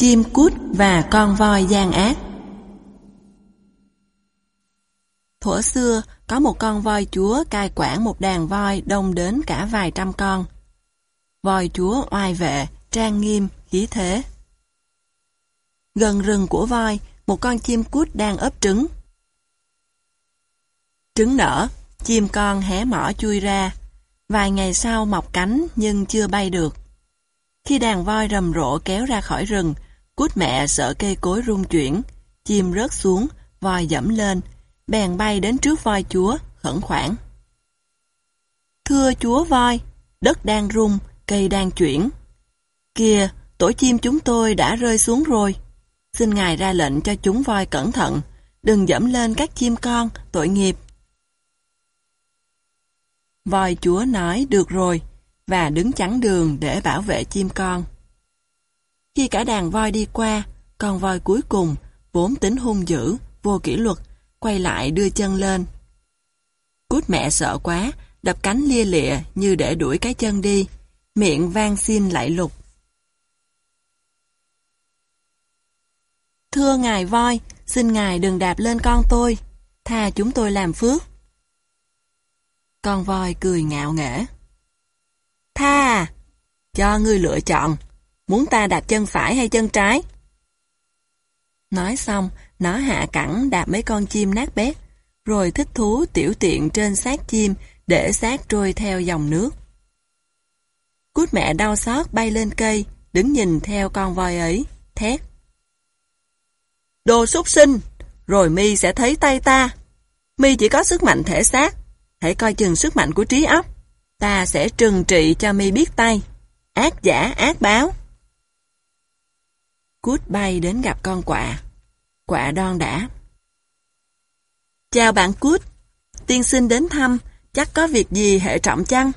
Chim cút và con voi gian ác Thuở xưa, có một con voi chúa cai quản một đàn voi đông đến cả vài trăm con. Voi chúa oai vệ, trang nghiêm, khí thế. Gần rừng của voi, một con chim cút đang ấp trứng. Trứng nở, chim con hé mỏ chui ra. Vài ngày sau mọc cánh nhưng chưa bay được. Khi đàn voi rầm rộ kéo ra khỏi rừng, cút mẹ sợ cây cối rung chuyển, chim rớt xuống, voi dẫm lên, bèn bay đến trước voi chúa, khẩn khoản. Thưa chúa voi, đất đang rung, cây đang chuyển. Kìa, tổ chim chúng tôi đã rơi xuống rồi. Xin ngài ra lệnh cho chúng voi cẩn thận, đừng dẫm lên các chim con, tội nghiệp. Voi chúa nói được rồi, và đứng chắn đường để bảo vệ chim con. Khi cả đàn voi đi qua, con voi cuối cùng, vốn tính hung dữ, vô kỷ luật, quay lại đưa chân lên. Cút mẹ sợ quá, đập cánh lia lịa như để đuổi cái chân đi, miệng vang xin lại lục. Thưa ngài voi, xin ngài đừng đạp lên con tôi, tha chúng tôi làm phước. Con voi cười ngạo nghễ. Tha, cho ngươi lựa chọn, muốn ta đạp chân phải hay chân trái? Nói xong, nó hạ cẳng đạp mấy con chim nát bét, rồi thích thú tiểu tiện trên xác chim để xác trôi theo dòng nước. Cút mẹ đau xót bay lên cây, đứng nhìn theo con voi ấy, thét. Đồ súc sinh, rồi mi sẽ thấy tay ta. Mi chỉ có sức mạnh thể xác, hãy coi chừng sức mạnh của trí óc. Ta sẽ trừng trị cho mi biết tay. Ác giả ác báo. Cút bay đến gặp con quạ. Quạ đon đã. Chào bạn Cút. Tiên sinh đến thăm, chắc có việc gì hệ trọng chăng?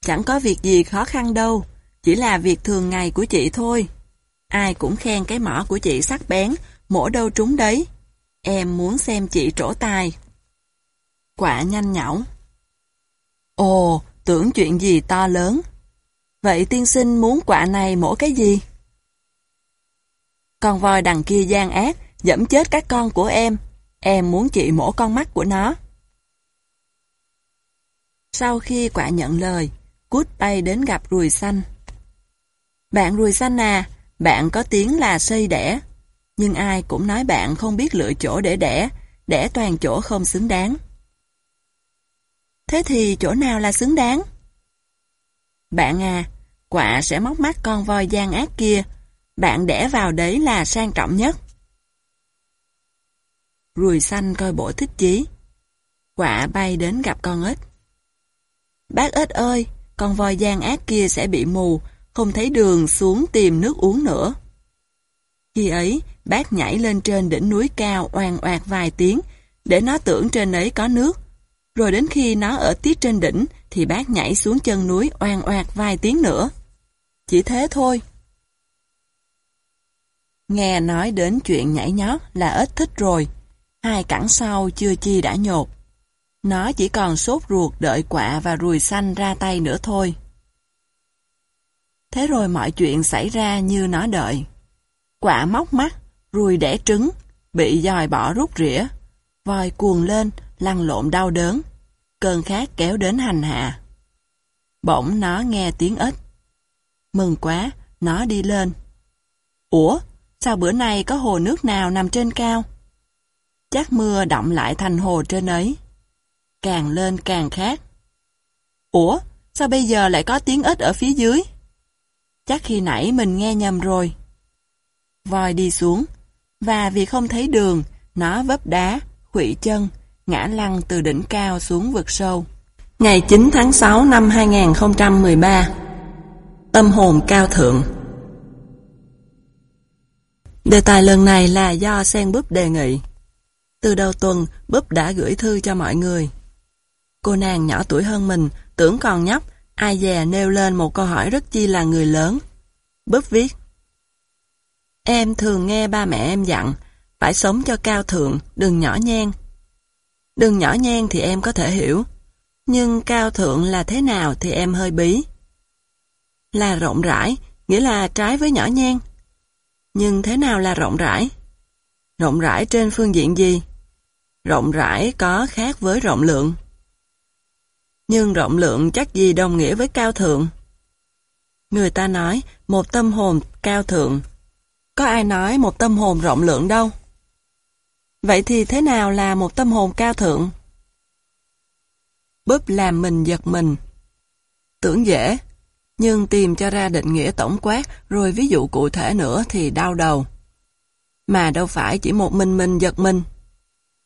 Chẳng có việc gì khó khăn đâu, chỉ là việc thường ngày của chị thôi. Ai cũng khen cái mỏ của chị sắc bén, mổ đâu trúng đấy. Em muốn xem chị trổ tài. Quả nhanh nhảu. Ồ, tưởng chuyện gì to lớn. Vậy tiên sinh muốn quả này mổ cái gì? Con voi đằng kia gian ác, dẫm chết các con của em. Em muốn chị mổ con mắt của nó. Sau khi quả nhận lời, cút bay đến gặp rùi xanh. Bạn rùi xanh à, bạn có tiếng là xây đẻ. Nhưng ai cũng nói bạn không biết lựa chỗ để đẻ, đẻ toàn chỗ không xứng đáng. Thế thì chỗ nào là xứng đáng? Bạn à, quả sẽ móc mắt con voi gian ác kia. Bạn đẻ vào đấy là sang trọng nhất. Ruồi xanh coi bộ thích chí. quả bay đến gặp con ếch. Bác ếch ơi, con voi gian ác kia sẽ bị mù, không thấy đường xuống tìm nước uống nữa. Khi ấy, bác nhảy lên trên đỉnh núi cao oan oạt vài tiếng, để nó tưởng trên ấy có nước, rồi đến khi nó ở tiết trên đỉnh thì bác nhảy xuống chân núi oan oạt vài tiếng nữa. Chỉ thế thôi. Nghe nói đến chuyện nhảy nhót là ít thích rồi. Hai cẳng sau chưa chi đã nhột. Nó chỉ còn sốt ruột đợi quạ và ruồi xanh ra tay nữa thôi. Thế rồi mọi chuyện xảy ra như nó đợi. Quạ móc mắt, ruồi đẻ trứng, bị dòi bỏ rút rỉa. Voi cuồng lên, lăn lộn đau đớn, cơn khát kéo đến hành hạ. Bỗng nó nghe tiếng ếch. Mừng quá, nó đi lên. Ủa, sao bữa nay có hồ nước nào nằm trên cao? Chắc mưa động lại thành hồ trên ấy. Càng lên càng khát. Ủa, sao bây giờ lại có tiếng ếch ở phía dưới? Chắc khi nãy mình nghe nhầm rồi. Voi đi xuống, và vì không thấy đường, nó vấp đá, khủy chân, ngã lăn từ đỉnh cao xuống vực sâu. Ngày 9 tháng 6 năm 2013 Tâm hồn cao thượng Đề tài lần này là do Sen Búp đề nghị. Từ đầu tuần, Búp đã gửi thư cho mọi người. Cô nàng nhỏ tuổi hơn mình, tưởng còn nhóc, ai dè nêu lên một câu hỏi rất chi là người lớn. Búp viết Em thường nghe ba mẹ em dặn, phải sống cho cao thượng, đừng nhỏ nhen, Đừng nhỏ nhen thì em có thể hiểu, nhưng cao thượng là thế nào thì em hơi bí. Là rộng rãi, nghĩa là trái với nhỏ nhen. Nhưng thế nào là rộng rãi? Rộng rãi trên phương diện gì? Rộng rãi có khác với rộng lượng. Nhưng rộng lượng chắc gì đồng nghĩa với cao thượng. Người ta nói một tâm hồn cao thượng. Có ai nói một tâm hồn rộng lượng đâu? Vậy thì thế nào là một tâm hồn cao thượng? Búp làm mình giật mình. Tưởng dễ, nhưng tìm cho ra định nghĩa tổng quát rồi ví dụ cụ thể nữa thì đau đầu. Mà đâu phải chỉ một mình mình giật mình.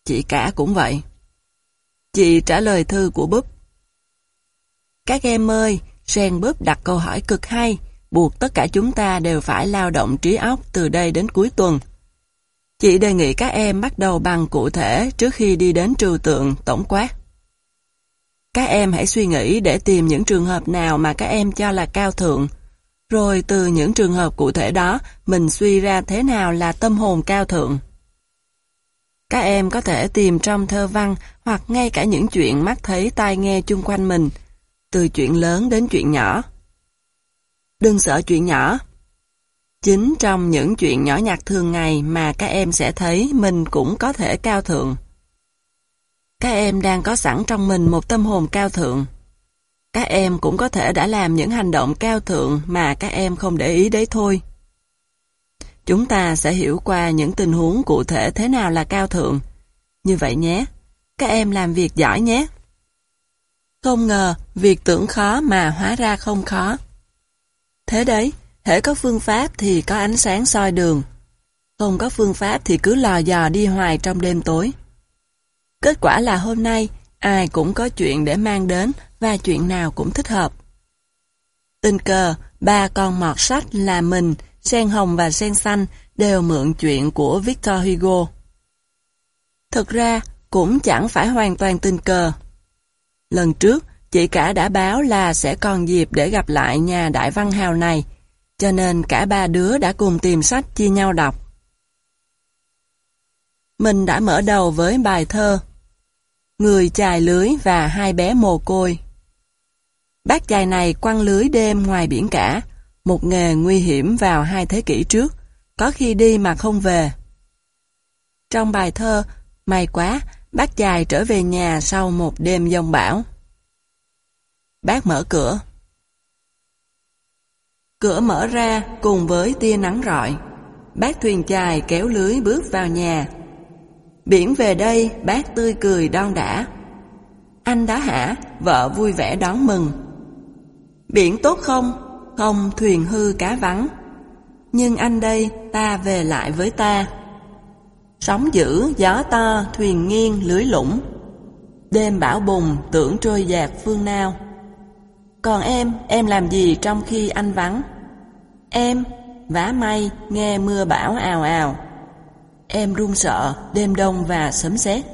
Chị cả cũng vậy. Chị trả lời thư của Búp. Các em ơi, Sen Búp đặt câu hỏi cực hay, buộc tất cả chúng ta đều phải lao động trí óc từ đây đến cuối tuần. Chị đề nghị các em bắt đầu bằng cụ thể trước khi đi đến trừu tượng tổng quát. Các em hãy suy nghĩ để tìm những trường hợp nào mà các em cho là cao thượng. Rồi từ những trường hợp cụ thể đó, mình suy ra thế nào là tâm hồn cao thượng. Các em có thể tìm trong thơ văn hoặc ngay cả những chuyện mắt thấy tai nghe chung quanh mình, từ chuyện lớn đến chuyện nhỏ. Đừng sợ chuyện nhỏ. Chính trong những chuyện nhỏ nhặt thường ngày mà các em sẽ thấy mình cũng có thể cao thượng. Các em đang có sẵn trong mình một tâm hồn cao thượng. Các em cũng có thể đã làm những hành động cao thượng mà các em không để ý đấy thôi. Chúng ta sẽ hiểu qua những tình huống cụ thể thế nào là cao thượng. Như vậy nhé, các em làm việc giỏi nhé. Không ngờ, việc tưởng khó mà hóa ra không khó. Thế đấy, hễ có phương pháp thì có ánh sáng soi đường. Không có phương pháp thì cứ lò dò đi hoài trong đêm tối. Kết quả là hôm nay, ai cũng có chuyện để mang đến và chuyện nào cũng thích hợp. Tình cờ, ba con mọt sách là mình, sen hồng và sen xanh đều mượn chuyện của Victor Hugo. Thực ra, cũng chẳng phải hoàn toàn tình cờ. Lần trước, chị cả đã báo là sẽ còn dịp để gặp lại nhà đại văn hào này, cho nên cả ba đứa đã cùng tìm sách chia nhau đọc. Mình đã mở đầu với bài thơ Người chài lưới và hai bé mồ côi. Bác chài này quăng lưới đêm ngoài biển cả, một nghề nguy hiểm vào hai thế kỷ trước, có khi đi mà không về. Trong bài thơ, may quá, bác chài trở về nhà sau một đêm giông bão. Bác mở cửa. Cửa mở ra cùng với tia nắng rọi. Bác thuyền chài kéo lưới bước vào nhà, Biển về đây, bác tươi cười đon đã. Anh đó hả? Vợ vui vẻ đón mừng. Biển tốt không? Không, thuyền hư cá vắng. Nhưng anh đây, ta về lại với ta. Sóng dữ, gió to, thuyền nghiêng, lưới lũng. Đêm bão bùng, tưởng trôi dạt phương nào. Còn em, em làm gì trong khi anh vắng? Em, vá may, nghe mưa bão ào ào. Em run sợ đêm đông và sấm sét.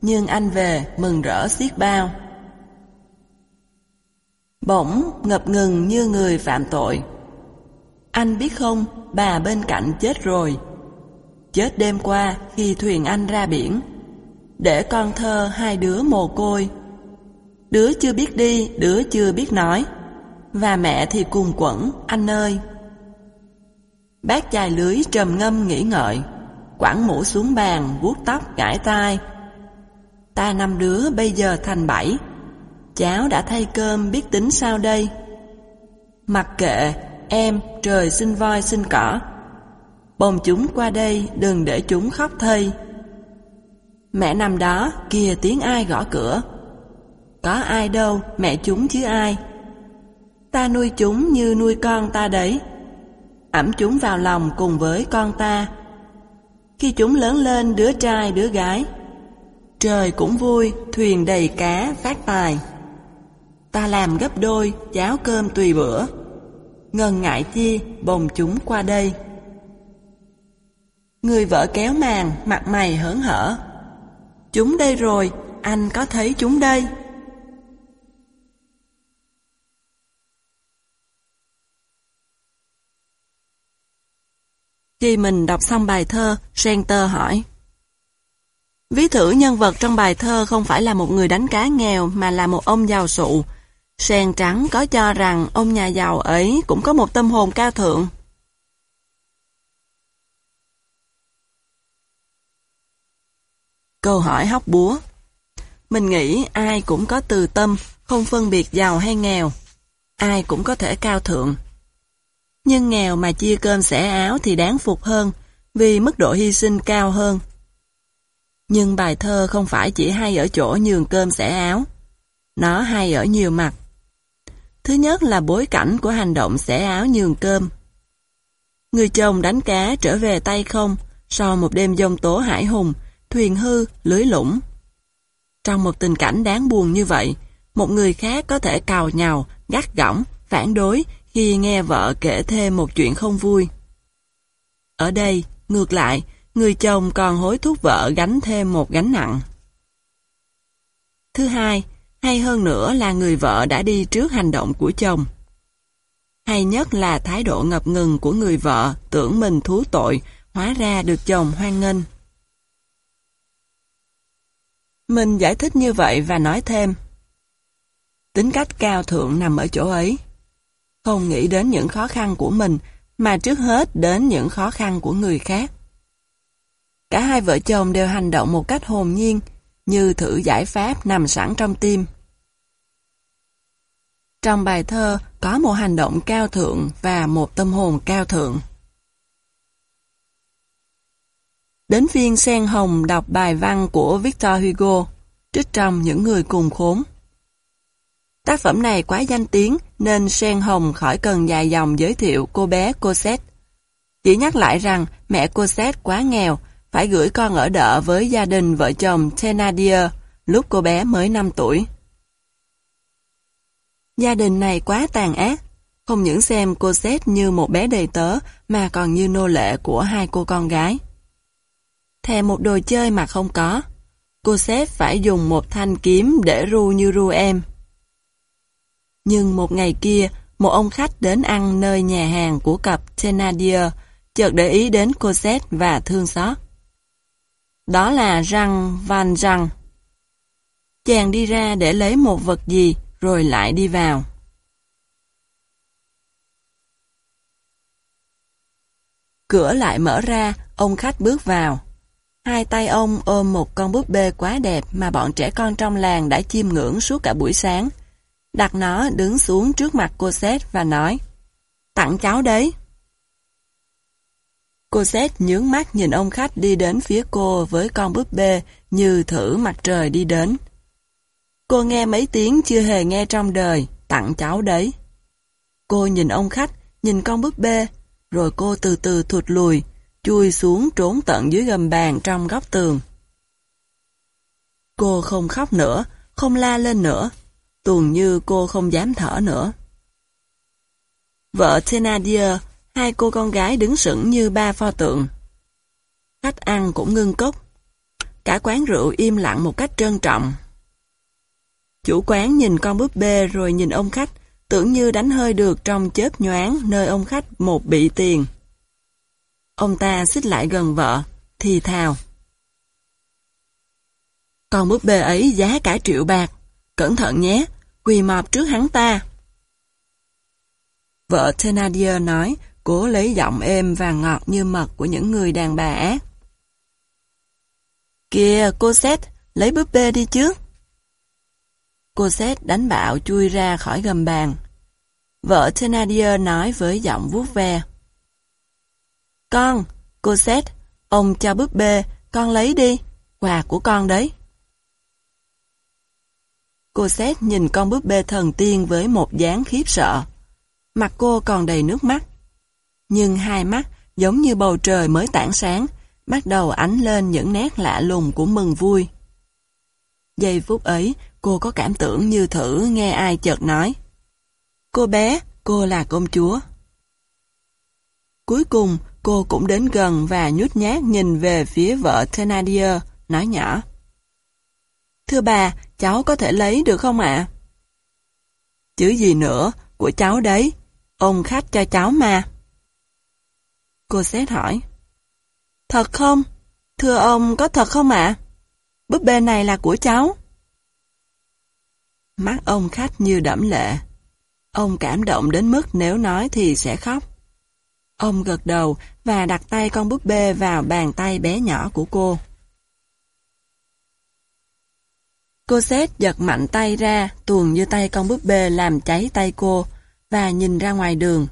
Nhưng anh về mừng rỡ xiết bao. Bỗng ngập ngừng như người phạm tội. Anh biết không, bà bên cạnh chết rồi. Chết đêm qua khi thuyền anh ra biển. Để con thơ hai đứa mồ côi. Đứa chưa biết đi, đứa chưa biết nói. Và mẹ thì cùng quẩn, anh ơi. Bác chài lưới trầm ngâm nghĩ ngợi quẳng mũ xuống bàn, vuốt tóc, gãi tai. Ta năm đứa bây giờ thành bảy. Cháu đã thay cơm biết tính sao đây? Mặc kệ, em, trời xin voi xin cỏ. Bồng chúng qua đây, đừng để chúng khóc thây. Mẹ nằm đó, kìa tiếng ai gõ cửa. Có ai đâu, mẹ chúng chứ ai. Ta nuôi chúng như nuôi con ta đấy. Ẩm chúng vào lòng cùng với con ta. Khi chúng lớn lên đứa trai đứa gái. Trời cũng vui, thuyền đầy cá phát tài. Ta làm gấp đôi, cháo cơm tùy bữa. Ngần ngại chi, bồng chúng qua đây. Người vợ kéo màn, mặt mày hớn hở. Chúng đây rồi, anh có thấy chúng đây? Khi mình đọc xong bài thơ, Center hỏi. Ví thử nhân vật trong bài thơ không phải là một người đánh cá nghèo mà là một ông giàu sụ. Sen trắng có cho rằng ông nhà giàu ấy cũng có một tâm hồn cao thượng. Câu hỏi hóc búa Mình nghĩ ai cũng có từ tâm, không phân biệt giàu hay nghèo. Ai cũng có thể cao thượng. Nhưng nghèo mà chia cơm sẻ áo thì đáng phục hơn, vì mức độ hy sinh cao hơn. Nhưng bài thơ không phải chỉ hay ở chỗ nhường cơm sẻ áo. Nó hay ở nhiều mặt. Thứ nhất là bối cảnh của hành động xẻ áo nhường cơm. Người chồng đánh cá trở về tay không sau một đêm dông tố hải hùng, thuyền hư, lưới lũng. Trong một tình cảnh đáng buồn như vậy, một người khác có thể cào nhào, gắt gỏng, phản đối khi nghe vợ kể thêm một chuyện không vui. Ở đây, ngược lại, người chồng còn hối thúc vợ gánh thêm một gánh nặng. Thứ hai, hay hơn nữa là người vợ đã đi trước hành động của chồng. Hay nhất là thái độ ngập ngừng của người vợ tưởng mình thú tội, hóa ra được chồng hoan nghênh. Mình giải thích như vậy và nói thêm. Tính cách cao thượng nằm ở chỗ ấy. Không nghĩ đến những khó khăn của mình, mà trước hết đến những khó khăn của người khác. Cả hai vợ chồng đều hành động một cách hồn nhiên, như thử giải pháp nằm sẵn trong tim. Trong bài thơ có một hành động cao thượng và một tâm hồn cao thượng. Đến phiên Sen Hồng đọc bài văn của Victor Hugo, trích trong Những người cùng khốn. Tác phẩm này quá danh tiếng nên Sen Hồng khỏi cần dài dòng giới thiệu cô bé Cosette. Chỉ nhắc lại rằng mẹ Cosette quá nghèo, phải gửi con ở đợ với gia đình vợ chồng Thénardier lúc cô bé mới 5 tuổi. Gia đình này quá tàn ác, không những xem cô như một bé đầy tớ mà còn như nô lệ của hai cô con gái. Thèm một đồ chơi mà không có, cô phải dùng một thanh kiếm để ru như ru em. Nhưng một ngày kia, một ông khách đến ăn nơi nhà hàng của cặp Thénardier chợt để ý đến Cosette và thương xót. Đó là Răng Van Răng. Chàng đi ra để lấy một vật gì, rồi lại đi vào. Cửa lại mở ra, ông khách bước vào. Hai tay ông ôm một con búp bê quá đẹp mà bọn trẻ con trong làng đã chiêm ngưỡng suốt cả buổi sáng. Đặt nó đứng xuống trước mặt cô Seth và nói Tặng cháu đấy. Cô Seth nhướng mắt nhìn ông khách đi đến phía cô với con búp bê như thử mặt trời đi đến. Cô nghe mấy tiếng chưa hề nghe trong đời, tặng cháu đấy. Cô nhìn ông khách, nhìn con búp bê, rồi cô từ từ thụt lùi, chui xuống trốn tận dưới gầm bàn trong góc tường. Cô không khóc nữa, không la lên nữa, tuần như cô không dám thở nữa. Vợ Thénardier, hai cô con gái đứng sững như ba pho tượng. Khách ăn cũng ngưng cốc. Cả quán rượu im lặng một cách trân trọng. Chủ quán nhìn con búp bê rồi nhìn ông khách, tưởng như đánh hơi được trong chớp nhoáng nơi ông khách một bị tiền. Ông ta xích lại gần vợ, thì thào. Con búp bê ấy giá cả triệu bạc, cẩn thận nhé, quỳ mọp trước hắn ta. Vợ Thénardier nói, cố lấy giọng êm và ngọt như mật của những người đàn bà ác. Kìa, cô Sét lấy búp bê đi chứ. Cô Sét đánh bạo chui ra khỏi gầm bàn. Vợ Thénardier nói với giọng vuốt ve. Con, cô Sét, ông cho búp bê, con lấy đi, quà của con đấy. Cô xét nhìn con búp bê thần tiên với một dáng khiếp sợ. Mặt cô còn đầy nước mắt. Nhưng hai mắt, giống như bầu trời mới tảng sáng, bắt đầu ánh lên những nét lạ lùng của mừng vui. Giây phút ấy, cô có cảm tưởng như thử nghe ai chợt nói. Cô bé, cô là công chúa. Cuối cùng, cô cũng đến gần và nhút nhát nhìn về phía vợ Thénardier, nói nhỏ. Thưa bà, cháu có thể lấy được không ạ? Chứ gì nữa, của cháu đấy, ông khách cho cháu mà. Cô xét hỏi. Thật không? Thưa ông, có thật không ạ? Búp bê này là của cháu. Mắt ông khách như đẫm lệ. Ông cảm động đến mức nếu nói thì sẽ khóc. Ông gật đầu và đặt tay con búp bê vào bàn tay bé nhỏ của cô. Cô xét giật mạnh tay ra, tuồn như tay con búp bê làm cháy tay cô, và nhìn ra ngoài đường.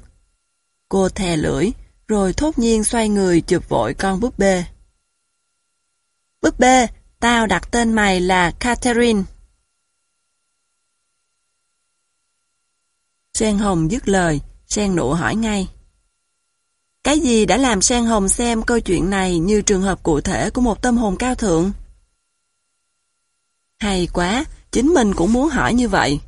Cô thè lưỡi, rồi thốt nhiên xoay người chụp vội con búp bê. Búp bê, tao đặt tên mày là Catherine. Sen Hồng dứt lời, Sen nụ hỏi ngay. Cái gì đã làm Sen Hồng xem câu chuyện này như trường hợp cụ thể của một tâm hồn cao thượng? Hay quá, chính mình cũng muốn hỏi như vậy.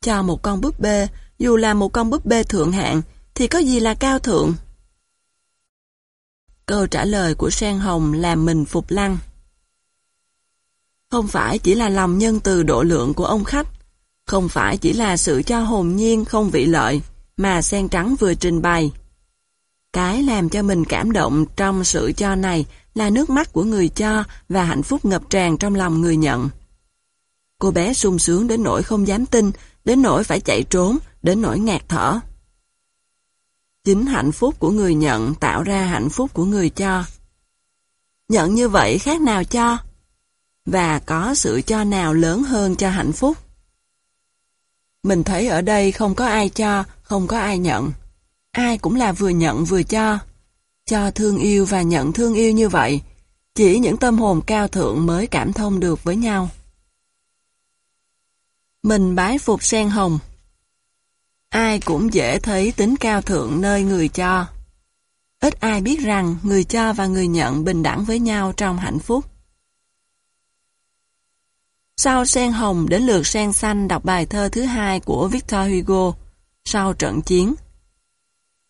Cho một con búp bê, dù là một con búp bê thượng hạng, thì có gì là cao thượng? Câu trả lời của Sen Hồng làm mình phục lăng. Không phải chỉ là lòng nhân từ độ lượng của ông khách, không phải chỉ là sự cho hồn nhiên không vị lợi, mà sen trắng vừa trình bày. Cái làm cho mình cảm động trong sự cho này là nước mắt của người cho và hạnh phúc ngập tràn trong lòng người nhận. Cô bé sung sướng đến nỗi không dám tin, đến nỗi phải chạy trốn, đến nỗi ngạt thở. Chính hạnh phúc của người nhận tạo ra hạnh phúc của người cho. Nhận như vậy khác nào cho? Và có sự cho nào lớn hơn cho hạnh phúc? Mình thấy ở đây không có ai cho, không có ai nhận. Ai cũng là vừa nhận vừa cho. Cho thương yêu và nhận thương yêu như vậy, chỉ những tâm hồn cao thượng mới cảm thông được với nhau. Mình bái phục sen hồng. Ai cũng dễ thấy tính cao thượng nơi người cho. Ít ai biết rằng người cho và người nhận bình đẳng với nhau trong hạnh phúc. Sau sen hồng đến lượt sen xanh đọc bài thơ thứ hai của Victor Hugo, sau trận chiến.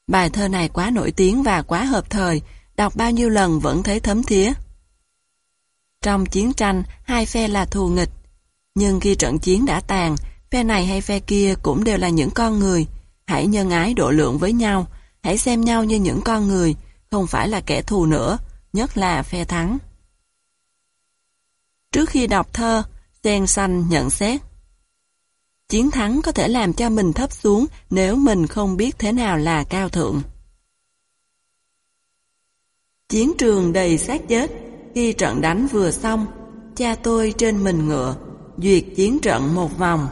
Bài thơ này quá nổi tiếng và quá hợp thời, đọc bao nhiêu lần vẫn thấy thấm thía. Trong chiến tranh, hai phe là thù nghịch, nhưng khi trận chiến đã tàn, phe này hay phe kia cũng đều là những con người. Hãy nhân ái độ lượng với nhau, hãy xem nhau như những con người, không phải là kẻ thù nữa, nhất là phe thắng. Trước khi đọc thơ, Sen xanh nhận xét. Chiến thắng có thể làm cho mình thấp xuống nếu mình không biết thế nào là cao thượng. Chiến trường đầy xác chết, khi trận đánh vừa xong, cha tôi trên mình ngựa, duyệt chiến trận một vòng.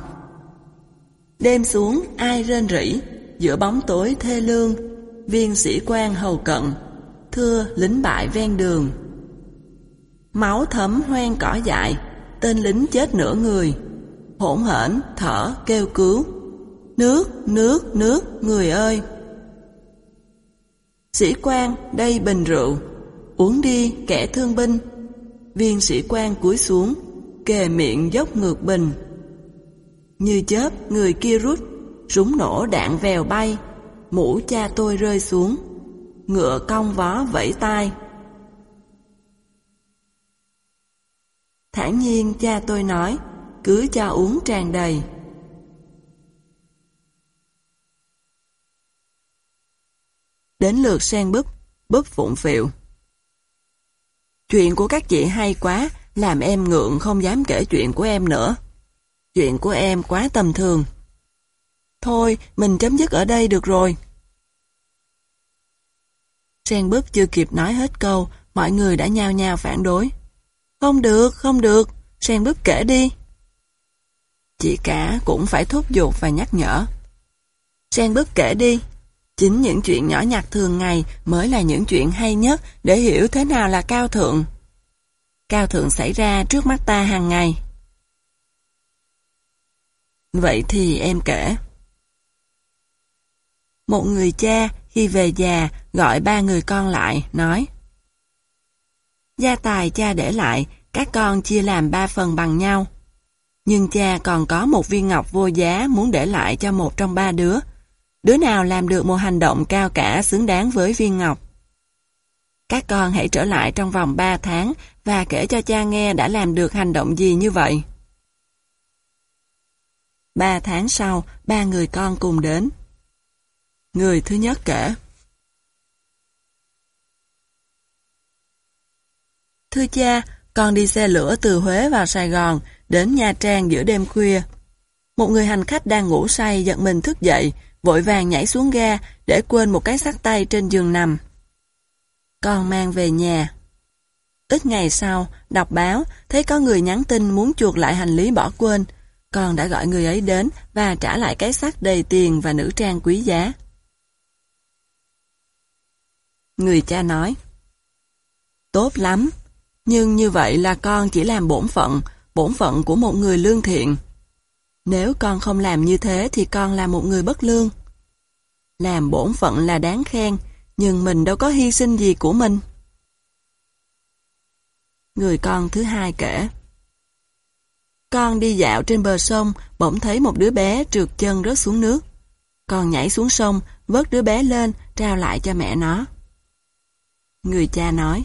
Đêm xuống ai rên rỉ, giữa bóng tối thê lương, viên sĩ quan hầu cận, thưa lính bại ven đường. Máu thấm hoen cỏ dại, tên lính chết nửa người, hỗn hển, thở, kêu cứu. Nước, nước, nước, người ơi! Sĩ quan, đây bình rượu, uống đi kẻ thương binh. Viên sĩ quan cúi xuống, kề miệng dốc ngược bình. Như chớp, người kia rút, súng nổ đạn vèo bay, mũ cha tôi rơi xuống, ngựa cong vó vẫy tai Thản nhiên cha tôi nói, cứ cho uống tràn đầy. Đến lượt sen búp, búp phụng phịu. Chuyện của các chị hay quá, làm em ngượng không dám kể chuyện của em nữa. Chuyện của em quá tầm thường. Thôi, mình chấm dứt ở đây được rồi. Sen bước chưa kịp nói hết câu, mọi người đã nhao nhao phản đối. Không được, không được, Sen bước kể đi. Chị cả cũng phải thúc giục và nhắc nhở. Sen bước kể đi. Chính những chuyện nhỏ nhặt thường ngày mới là những chuyện hay nhất để hiểu thế nào là cao thượng. Cao thượng xảy ra trước mắt ta hàng ngày. Vậy thì em kể. Một người cha khi về già gọi ba người con lại, nói Gia tài cha để lại, các con chia làm ba phần bằng nhau. Nhưng cha còn có một viên ngọc vô giá muốn để lại cho một trong ba đứa. Đứa nào làm được một hành động cao cả xứng đáng với viên ngọc. Các con hãy trở lại trong vòng 3 tháng và kể cho cha nghe đã làm được hành động gì như vậy. Ba tháng sau, ba người con cùng đến. Người thứ nhất kể. Thưa cha, con đi xe lửa từ Huế vào Sài Gòn, đến Nha Trang giữa đêm khuya. Một người hành khách đang ngủ say giật mình thức dậy, vội vàng nhảy xuống ga để quên một cái sắt tay trên giường nằm. Con mang về nhà. Ít ngày sau, đọc báo, thấy có người nhắn tin muốn chuột lại hành lý bỏ quên. Con đã gọi người ấy đến và trả lại cái xác đầy tiền và nữ trang quý giá. Người cha nói, Tốt lắm, nhưng như vậy là con chỉ làm bổn phận, bổn phận của một người lương thiện. Nếu con không làm như thế thì con là một người bất lương. Làm bổn phận là đáng khen, nhưng mình đâu có hy sinh gì của mình. Người con thứ hai kể. Con đi dạo trên bờ sông, bỗng thấy một đứa bé trượt chân rớt xuống nước. Con nhảy xuống sông, vớt đứa bé lên, trao lại cho mẹ nó. Người cha nói,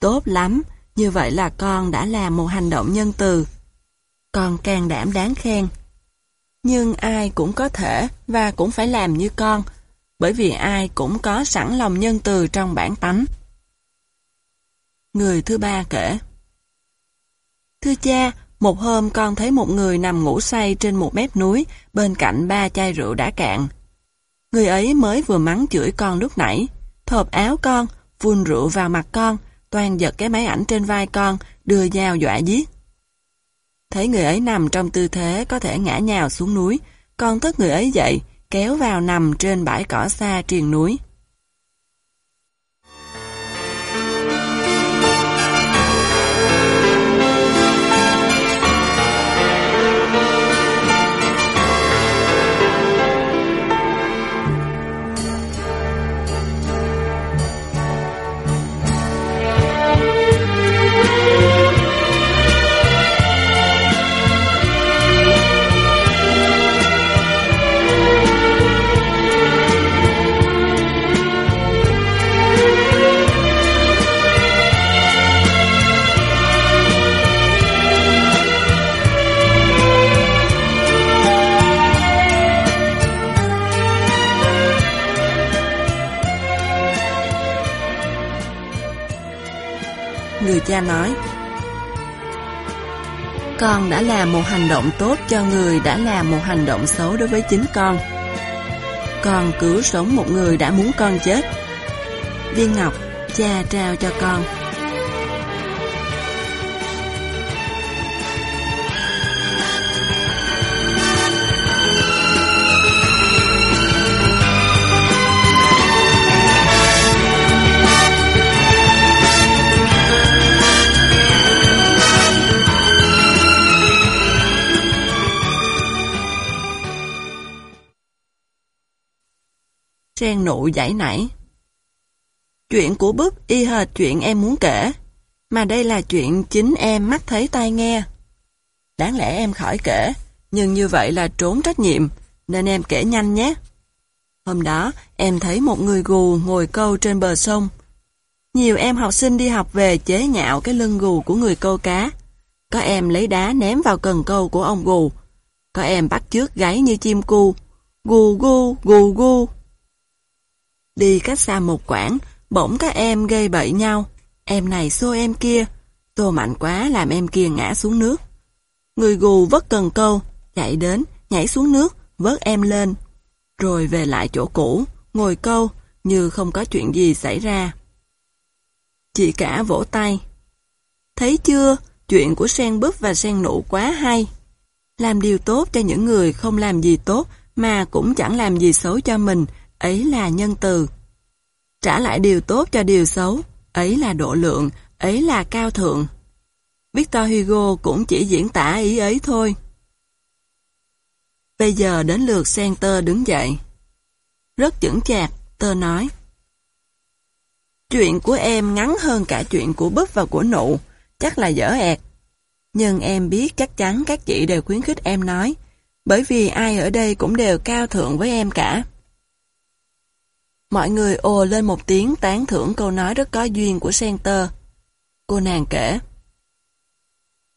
Tốt lắm, như vậy là con đã làm một hành động nhân từ. Con can đảm đáng khen. Nhưng ai cũng có thể và cũng phải làm như con, bởi vì ai cũng có sẵn lòng nhân từ trong bản tánh. Người thứ ba kể Thưa cha, một hôm con thấy một người nằm ngủ say trên một mép núi bên cạnh ba chai rượu đã cạn. Người ấy mới vừa mắng chửi con lúc nãy, thộp áo con, phun rượu vào mặt con, toàn giật cái máy ảnh trên vai con, đưa dao dọa giết. Thấy người ấy nằm trong tư thế có thể ngã nhào xuống núi, con thức người ấy dậy, kéo vào nằm trên bãi cỏ xa triền núi. Cha nói Con đã làm một hành động tốt cho người đã làm một hành động xấu đối với chính con. Con cứu sống một người đã muốn con chết. Viên Ngọc, cha trao cho con. Sen nụ giải nảy. Chuyện của búp y hệt chuyện em muốn kể, mà đây là chuyện chính em mắt thấy tai nghe. Đáng lẽ em khỏi kể, nhưng như vậy là trốn trách nhiệm, nên em kể nhanh nhé. Hôm đó, em thấy một người gù ngồi câu trên bờ sông. Nhiều em học sinh đi học về chế nhạo cái lưng gù của người câu cá. Có em lấy đá ném vào cần câu của ông gù. Có em bắt chước gáy như chim cu. Gù gu, gù gu. Đi cách xa một quãng, bỗng các em gây bậy nhau. Em này xô em kia. Tô mạnh quá làm em kia ngã xuống nước. Người gù vất cần câu, chạy đến, nhảy xuống nước, vớt em lên. Rồi về lại chỗ cũ, ngồi câu, như không có chuyện gì xảy ra. Chị cả vỗ tay. Thấy chưa, chuyện của sen búp và sen nụ quá hay. Làm điều tốt cho những người không làm gì tốt mà cũng chẳng làm gì xấu cho mình ấy là nhân từ. Trả lại điều tốt cho điều xấu, ấy là độ lượng, ấy là cao thượng. Victor Hugo cũng chỉ diễn tả ý ấy thôi. Bây giờ đến lượt Center đứng dậy. Rất chững chạc, tơ nói. Chuyện của em ngắn hơn cả chuyện của búp và của nụ, chắc là dở ẹt. Nhưng em biết chắc chắn các chị đều khuyến khích em nói, bởi vì ai ở đây cũng đều cao thượng với em cả. Mọi người ồ lên một tiếng tán thưởng câu nói rất có duyên của Center. Cô nàng kể.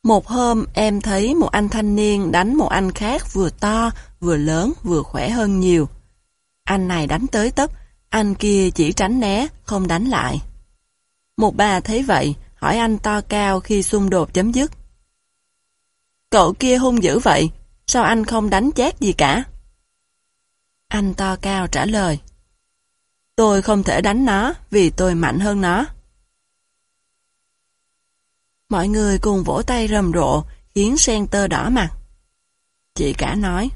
Một hôm em thấy một anh thanh niên đánh một anh khác vừa to, vừa lớn, vừa khỏe hơn nhiều. Anh này đánh tới tấp, anh kia chỉ tránh né, không đánh lại. Một bà thấy vậy, hỏi anh to cao khi xung đột chấm dứt. Cậu kia hung dữ vậy, sao anh không đánh chết gì cả? Anh to cao trả lời. Tôi không thể đánh nó vì tôi mạnh hơn nó. Mọi người cùng vỗ tay rầm rộ, khiến Center đỏ mặt. Chị cả nói.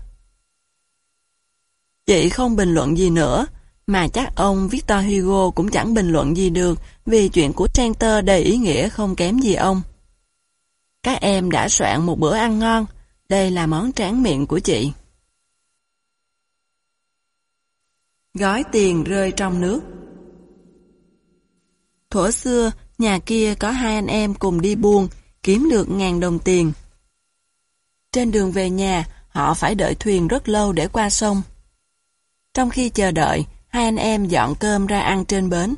Chị không bình luận gì nữa, mà chắc ông Victor Hugo cũng chẳng bình luận gì được vì chuyện của Center đầy ý nghĩa không kém gì ông. Các em đã soạn một bữa ăn ngon, đây là món tráng miệng của chị. Gói tiền rơi trong nước Thuở xưa, nhà kia có hai anh em cùng đi buôn, kiếm được ngàn đồng tiền. Trên đường về nhà, họ phải đợi thuyền rất lâu để qua sông. Trong khi chờ đợi, hai anh em dọn cơm ra ăn trên bến.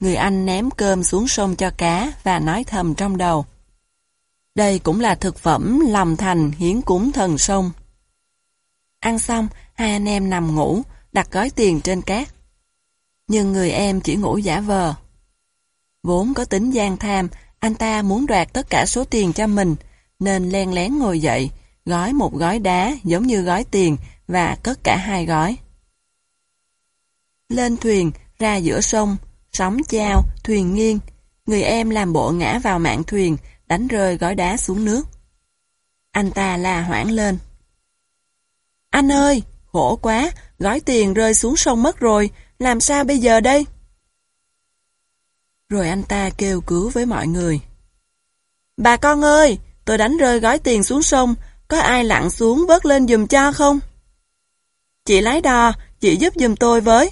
Người anh ném cơm xuống sông cho cá và nói thầm trong đầu. Đây cũng là thực phẩm lòng thành hiến cúng thần sông. Ăn xong, hai anh em nằm ngủ, đặt gói tiền trên cát. Nhưng người em chỉ ngủ giả vờ. Vốn có tính gian tham, anh ta muốn đoạt tất cả số tiền cho mình, nên len lén ngồi dậy, gói một gói đá giống như gói tiền và cất cả hai gói. Lên thuyền, ra giữa sông, sóng chao, thuyền nghiêng, người em làm bộ ngã vào mạng thuyền, đánh rơi gói đá xuống nước. Anh ta la hoảng lên. Anh ơi, khổ quá, gói tiền rơi xuống sông mất rồi, làm sao bây giờ đây? Rồi anh ta kêu cứu với mọi người. Bà con ơi, tôi đánh rơi gói tiền xuống sông, có ai lặn xuống vớt lên dùm cho không? Chị lái đò, chị giúp dùm tôi với.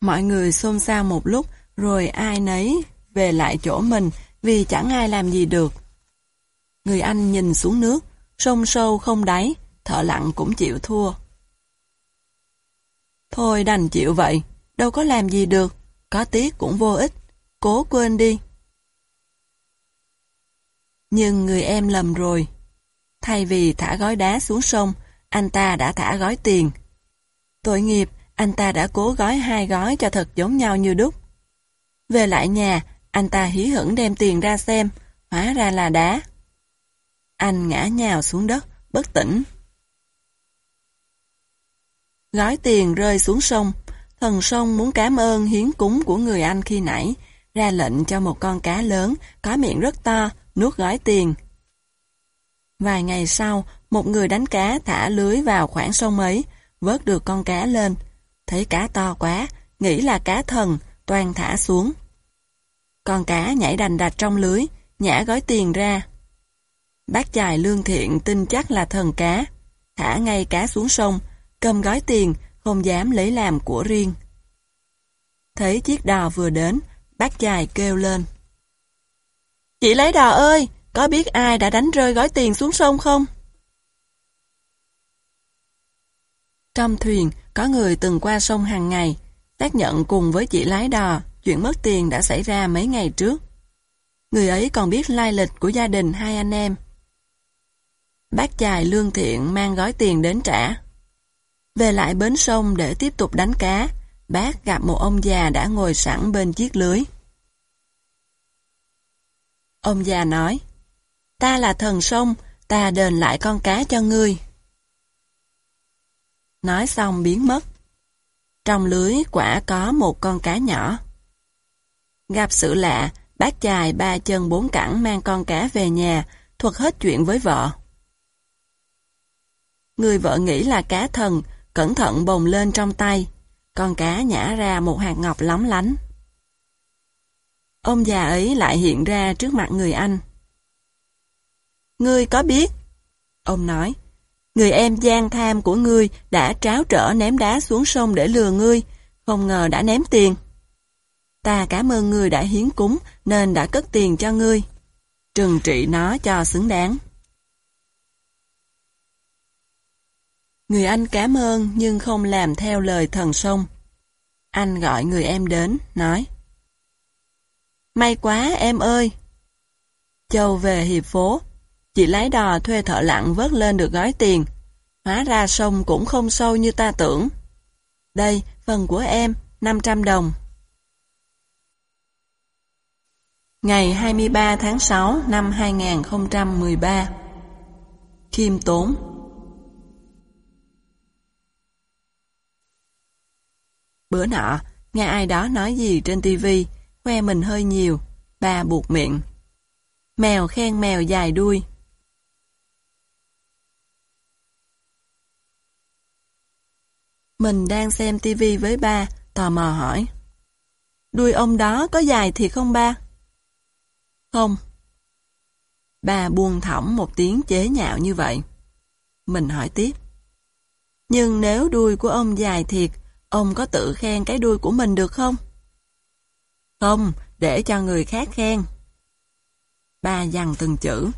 Mọi người xôn xao một lúc, rồi ai nấy về lại chỗ mình vì chẳng ai làm gì được. Người anh nhìn xuống nước, sông sâu không đáy, thợ lặn cũng chịu thua. Thôi đành chịu vậy, đâu có làm gì được, có tiếc cũng vô ích, cố quên đi. Nhưng người em lầm rồi. Thay vì thả gói đá xuống sông, anh ta đã thả gói tiền. Tội nghiệp, anh ta đã cố gói hai gói cho thật giống nhau như đúc. Về lại nhà, anh ta hí hửng đem tiền ra xem, hóa ra là đá. Anh ngã nhào xuống đất, bất tỉnh. Gói tiền rơi xuống sông, thần sông muốn cảm ơn hiến cúng của người anh khi nãy, ra lệnh cho một con cá lớn, có miệng rất to, nuốt gói tiền. Vài ngày sau, một người đánh cá thả lưới vào khoảng sông ấy, vớt được con cá lên. Thấy cá to quá, nghĩ là cá thần, toàn thả xuống. Con cá nhảy đành đạch trong lưới, nhả gói tiền ra. Bác chài lương thiện tin chắc là thần cá, thả ngay cá xuống sông, cầm gói tiền, không dám lấy làm của riêng. Thấy chiếc đò vừa đến, bác chài kêu lên. Chị lấy đò ơi, có biết ai đã đánh rơi gói tiền xuống sông không? Trong thuyền, có người từng qua sông hàng ngày, xác nhận cùng với chị lái đò, chuyện mất tiền đã xảy ra mấy ngày trước. Người ấy còn biết lai lịch của gia đình hai anh em. Bác chài lương thiện mang gói tiền đến trả. Về lại bến sông để tiếp tục đánh cá, bác gặp một ông già đã ngồi sẵn bên chiếc lưới. Ông già nói, ta là thần sông, ta đền lại con cá cho ngươi. Nói xong biến mất. Trong lưới quả có một con cá nhỏ. Gặp sự lạ, bác chài ba chân bốn cẳng mang con cá về nhà, thuật hết chuyện với vợ. Người vợ nghĩ là cá thần, cẩn thận bồng lên trong tay. Con cá nhả ra một hạt ngọc lóng lánh. Ông già ấy lại hiện ra trước mặt người anh. Ngươi có biết? Ông nói. Người em gian tham của ngươi đã tráo trở ném đá xuống sông để lừa ngươi, không ngờ đã ném tiền. Ta cảm ơn ngươi đã hiến cúng nên đã cất tiền cho ngươi. Trừng trị nó cho xứng đáng. Người anh cảm ơn nhưng không làm theo lời thần sông. Anh gọi người em đến, nói May quá em ơi! Châu về hiệp phố, chị lái đò thuê thợ lặn vớt lên được gói tiền. Hóa ra sông cũng không sâu như ta tưởng. Đây, phần của em, 500 đồng. Ngày 23 tháng 6 năm 2013 Khiêm tốn Bữa nọ, nghe ai đó nói gì trên tivi, khoe mình hơi nhiều, bà buộc miệng. Mèo khen mèo dài đuôi. Mình đang xem tivi với ba, tò mò hỏi. Đuôi ông đó có dài thì không ba? Không. Ba buông thõng một tiếng chế nhạo như vậy. Mình hỏi tiếp. Nhưng nếu đuôi của ông dài thiệt, ông có tự khen cái đuôi của mình được không? Không, để cho người khác khen. Ba dằn từng chữ.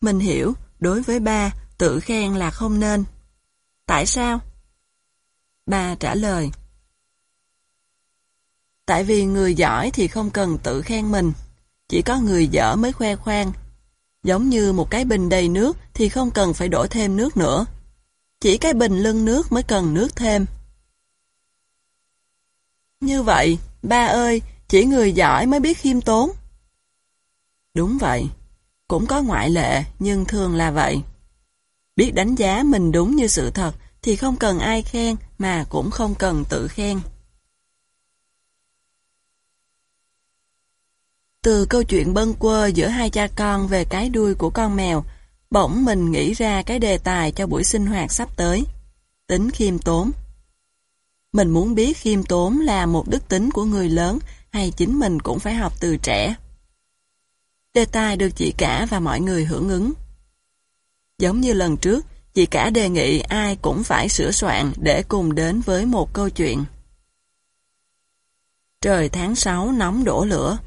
Mình hiểu, đối với ba, tự khen là không nên. Tại sao? Ba trả lời. Tại vì người giỏi thì không cần tự khen mình, chỉ có người dở mới khoe khoang. Giống như một cái bình đầy nước thì không cần phải đổ thêm nước nữa. Chỉ cái bình lưng nước mới cần nước thêm. Như vậy, ba ơi, chỉ người giỏi mới biết khiêm tốn. Đúng vậy, cũng có ngoại lệ nhưng thường là vậy. Biết đánh giá mình đúng như sự thật thì không cần ai khen mà cũng không cần tự khen. Từ câu chuyện bâng quơ giữa hai cha con về cái đuôi của con mèo, bỗng mình nghĩ ra cái đề tài cho buổi sinh hoạt sắp tới. Tính khiêm tốn. Mình muốn biết khiêm tốn là một đức tính của người lớn hay chính mình cũng phải học từ trẻ. Đề tài được chị cả và mọi người hưởng ứng. Giống như lần trước, chị cả đề nghị ai cũng phải sửa soạn để cùng đến với một câu chuyện. Trời tháng 6 nóng đổ lửa.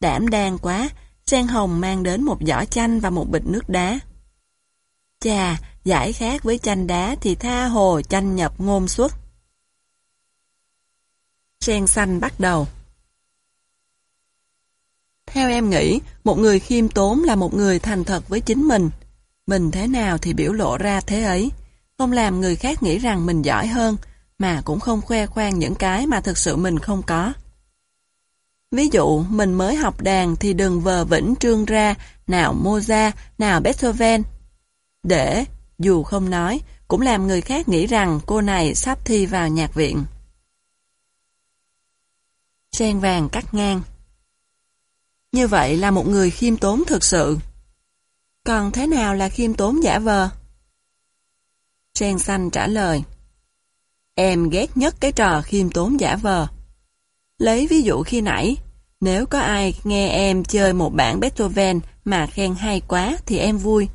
Đảm đang quá, sen hồng mang đến một giỏ chanh và một bịch nước đá. Chà, giải khác với chanh đá thì tha hồ chanh nhập ngôn xuất. Sen xanh bắt đầu. Theo em nghĩ, một người khiêm tốn là một người thành thật với chính mình. Mình thế nào thì biểu lộ ra thế ấy. Không làm người khác nghĩ rằng mình giỏi hơn, mà cũng không khoe khoang những cái mà thực sự mình không có. Ví dụ, mình mới học đàn thì đừng vờ vĩnh trương ra nào Mozart, nào Beethoven. Để, dù không nói, cũng làm người khác nghĩ rằng cô này sắp thi vào nhạc viện. Sen vàng cắt ngang Như vậy là một người khiêm tốn thực sự. Còn thế nào là khiêm tốn giả vờ? Sen xanh trả lời Em ghét nhất cái trò khiêm tốn giả vờ. Lấy ví dụ khi nãy, nếu có ai nghe em chơi một bản Beethoven mà khen hay quá thì em vui.